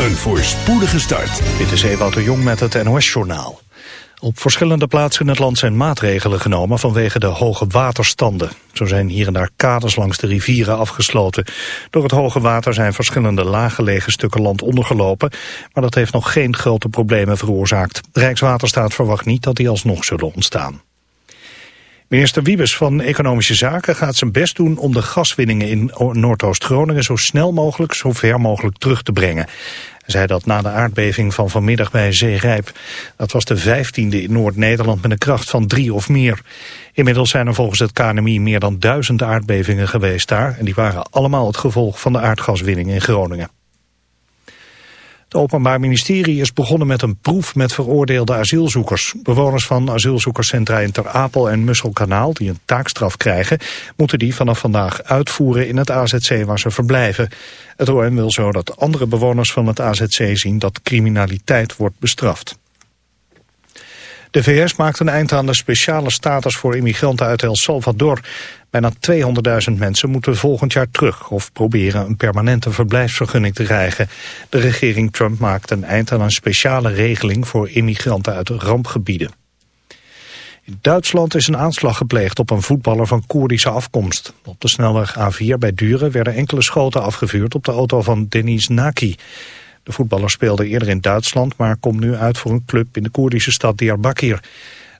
Een voorspoedige start. Dit is Ewout de Jong met het NOS-journaal. Op verschillende plaatsen in het land zijn maatregelen genomen vanwege de hoge waterstanden. Zo zijn hier en daar kaders langs de rivieren afgesloten. Door het hoge water zijn verschillende laaggelegen stukken land ondergelopen, maar dat heeft nog geen grote problemen veroorzaakt. Rijkswaterstaat verwacht niet dat die alsnog zullen ontstaan. Minister Wiebes van Economische Zaken gaat zijn best doen om de gaswinningen in Noordoost-Groningen zo snel mogelijk, zo ver mogelijk terug te brengen. Hij zei dat na de aardbeving van vanmiddag bij Zeerijp. Dat was de vijftiende in Noord-Nederland met een kracht van drie of meer. Inmiddels zijn er volgens het KNMI meer dan duizend aardbevingen geweest daar. En die waren allemaal het gevolg van de aardgaswinning in Groningen. Het Openbaar Ministerie is begonnen met een proef met veroordeelde asielzoekers. Bewoners van asielzoekerscentra in Ter Apel en Musselkanaal, die een taakstraf krijgen, moeten die vanaf vandaag uitvoeren in het AZC waar ze verblijven. Het OM wil zo dat andere bewoners van het AZC zien dat criminaliteit wordt bestraft. De VS maakt een eind aan de speciale status voor immigranten uit El Salvador. Bijna 200.000 mensen moeten volgend jaar terug of proberen een permanente verblijfsvergunning te krijgen. De regering Trump maakt een eind aan een speciale regeling voor immigranten uit rampgebieden. In Duitsland is een aanslag gepleegd op een voetballer van Koerdische afkomst. Op de snelweg A4 bij Duren werden enkele schoten afgevuurd op de auto van Denis Naki. De voetballer speelde eerder in Duitsland, maar komt nu uit voor een club in de Koerdische stad Diyarbakir.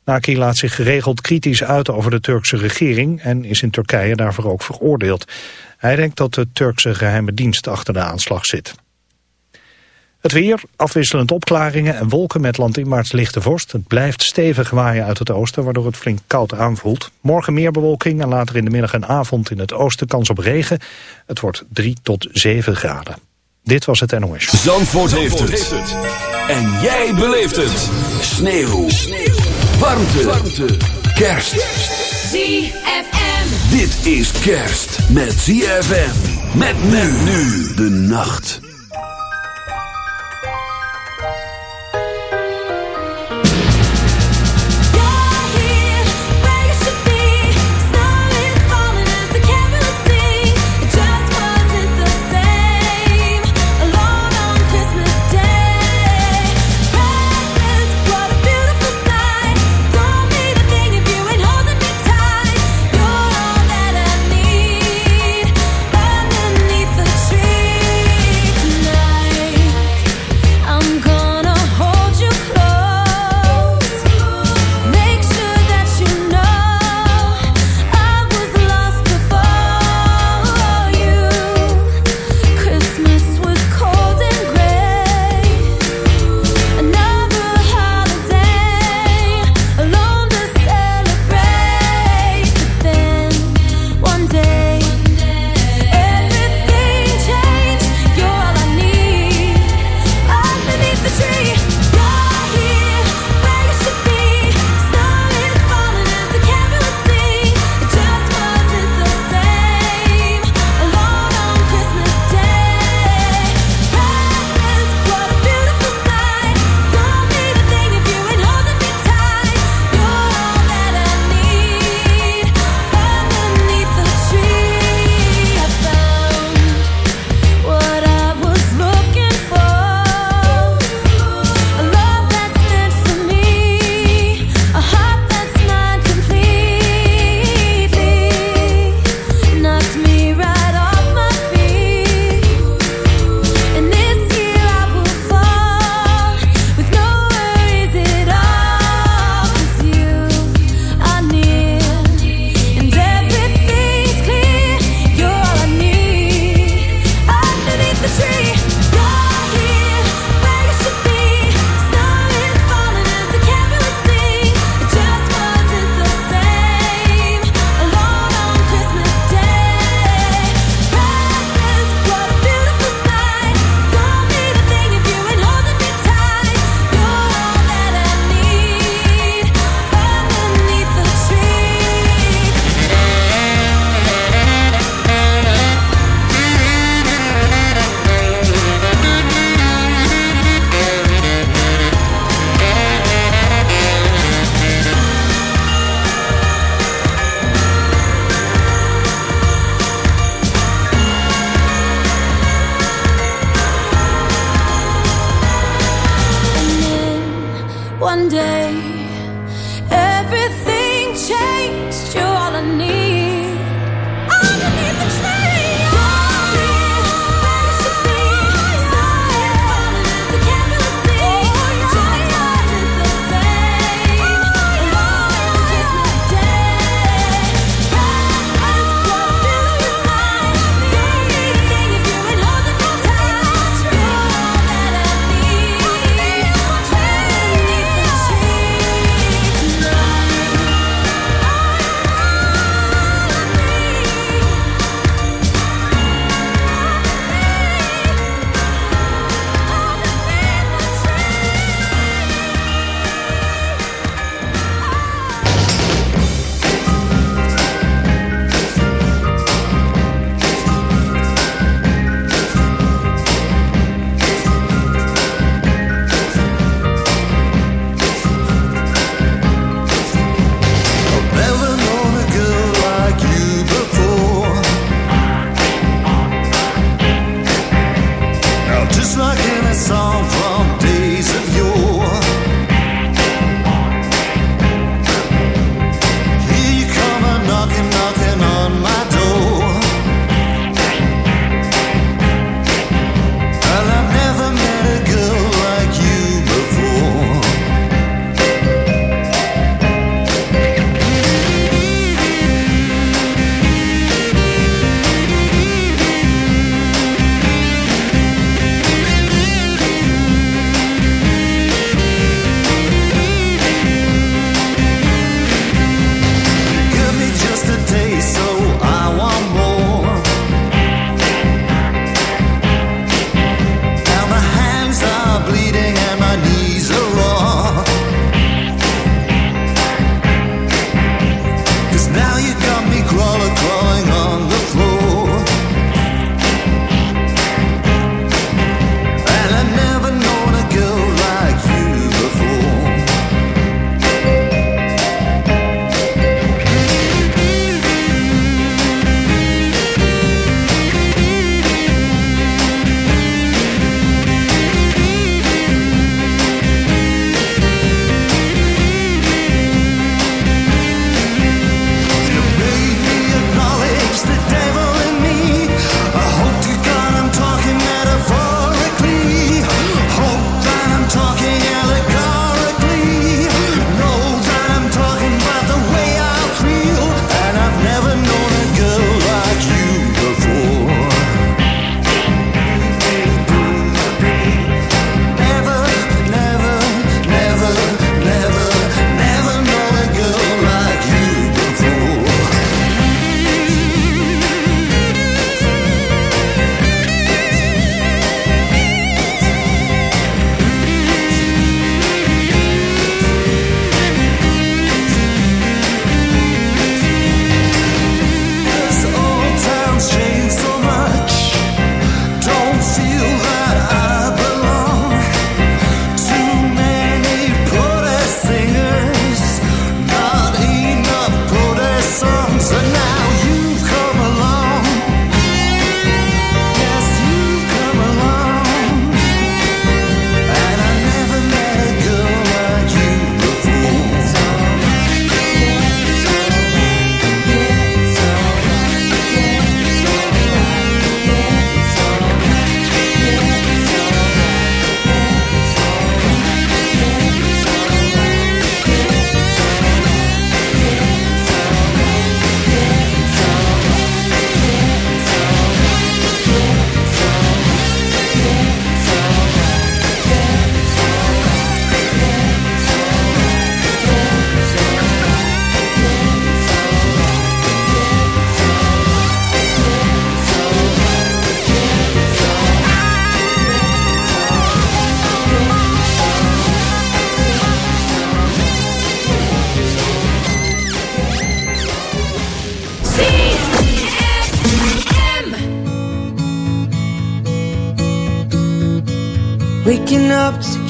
Naki laat zich geregeld kritisch uit over de Turkse regering en is in Turkije daarvoor ook veroordeeld. Hij denkt dat de Turkse geheime dienst achter de aanslag zit. Het weer, afwisselend opklaringen en wolken met landinwaarts lichte vorst. Het blijft stevig waaien uit het oosten, waardoor het flink koud aanvoelt. Morgen meer bewolking en later in de middag en avond in het oosten kans op regen. Het wordt 3 tot 7 graden. Dit was het NOS. Zandvoort, Zandvoort heeft, het. En jij beleeft het. Sneeuw. Sneeuw. Warmte. Warmte. Kerst. ZFM. Dit is kerst met ZFM. Met men nu de nacht.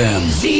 ZFM.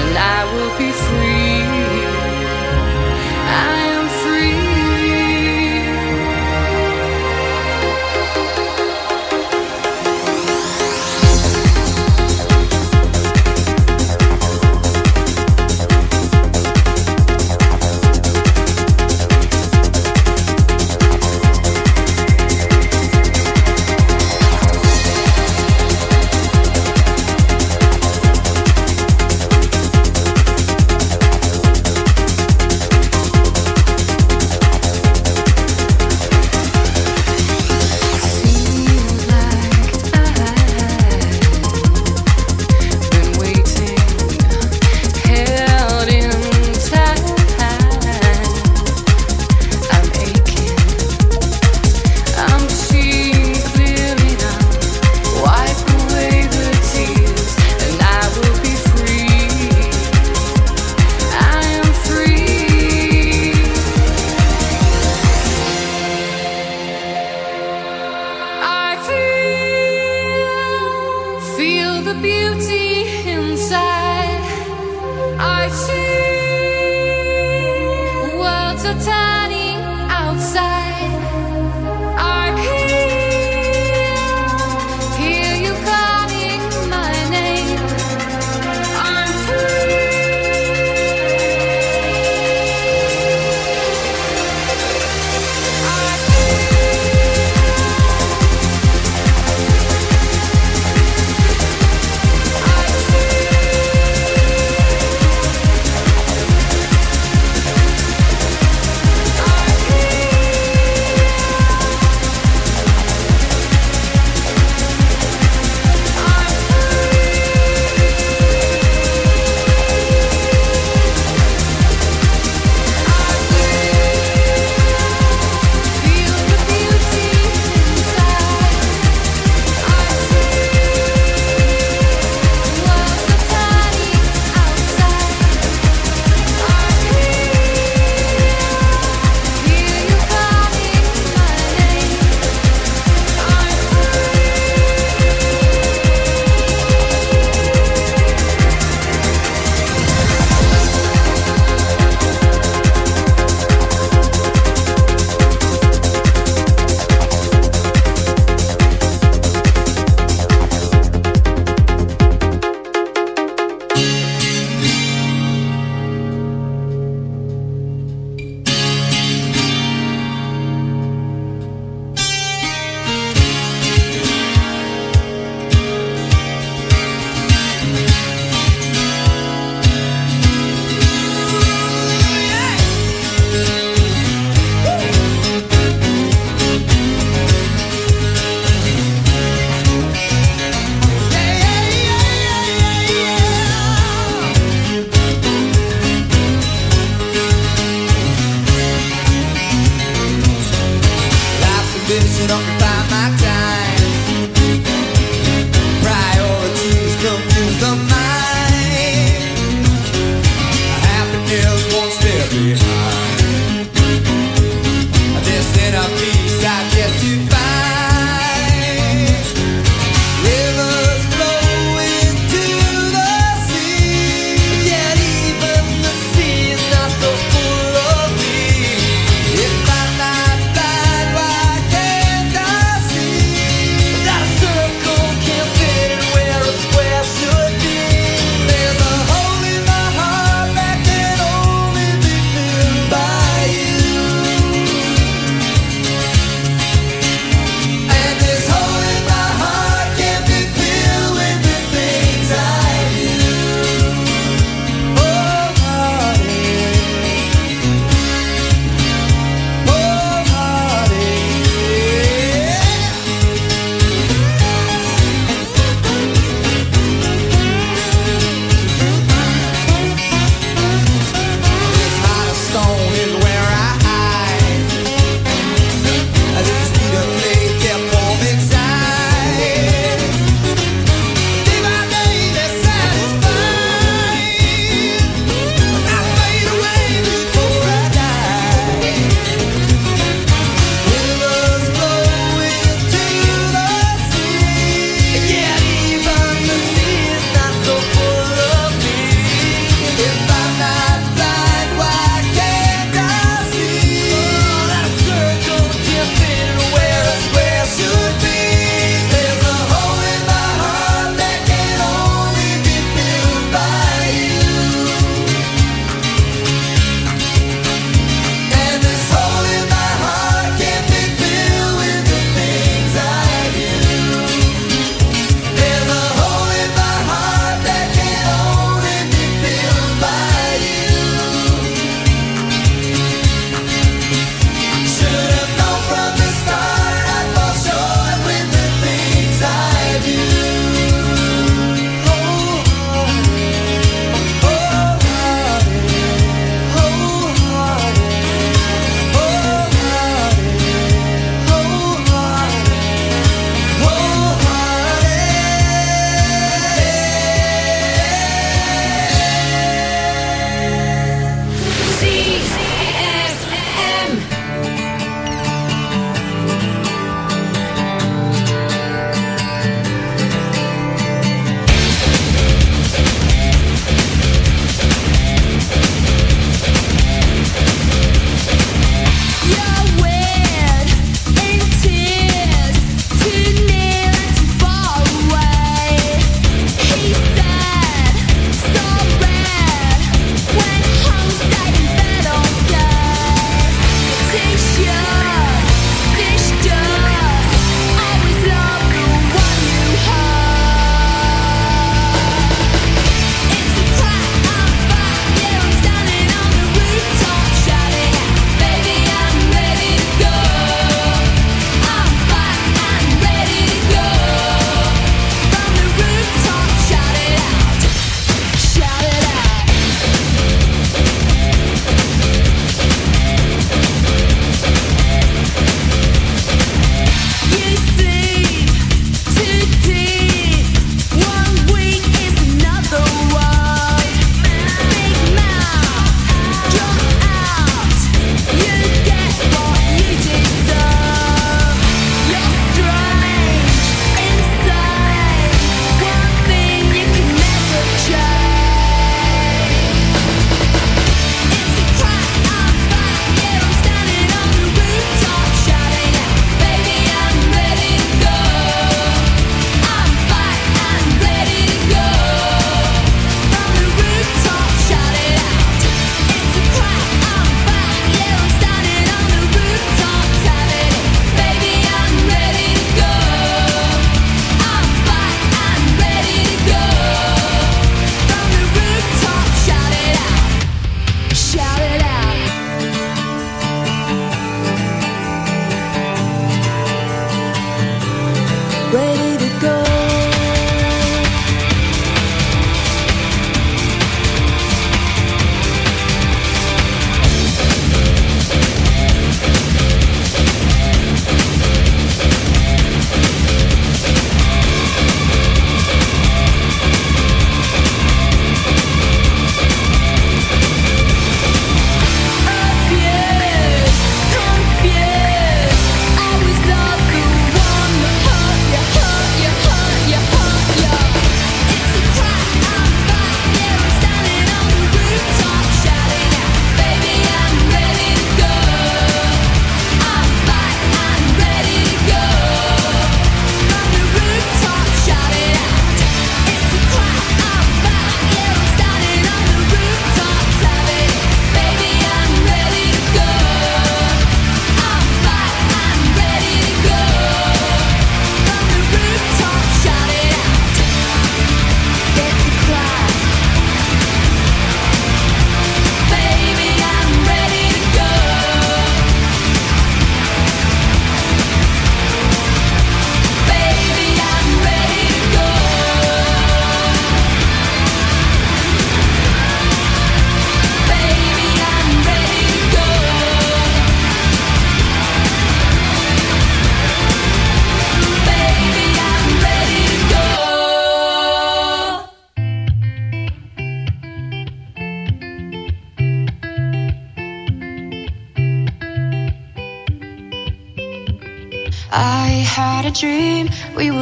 and I will be free.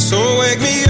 So wake me up